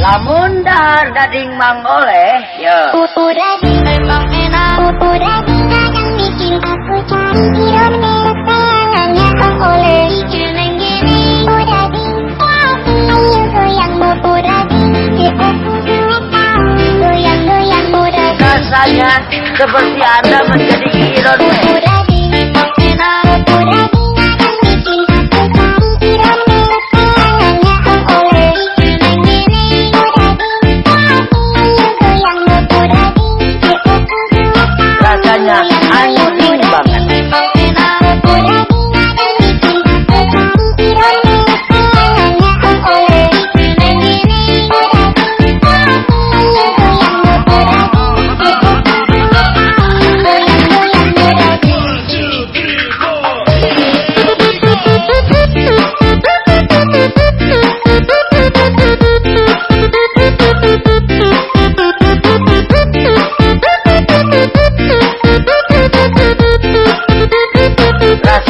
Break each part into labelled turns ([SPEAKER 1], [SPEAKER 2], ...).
[SPEAKER 1] lamun dar daging mang boleh ya
[SPEAKER 2] pupu daging memang enak pupu daging kadang bikin aku cari tidur merek bayangannya kong oleh jeneng gini pupu daging lagi ayo goyang pupu daging di aku duit tau goyang goyang pupu daging
[SPEAKER 1] rasanya
[SPEAKER 3] kan seperti anda menjadi ironi pupu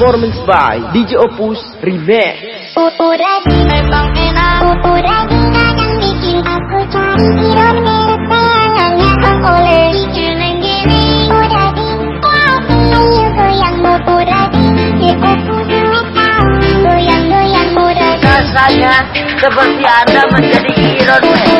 [SPEAKER 3] performance by DJ Opus Remix.
[SPEAKER 1] Rasanya seperti anda menjadi
[SPEAKER 2] ironi.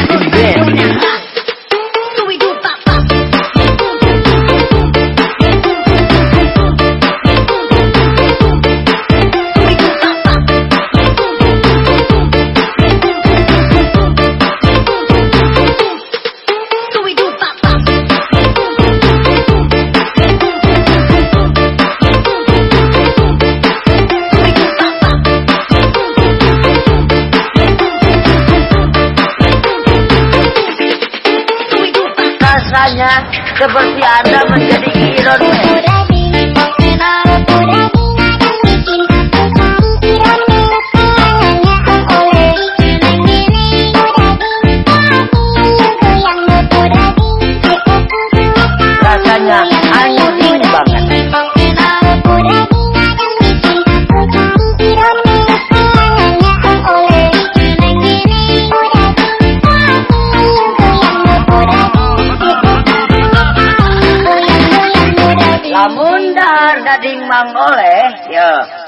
[SPEAKER 1] rasanya seperti Anda menjadi kiron. Rasanya benar daging mang oleh ya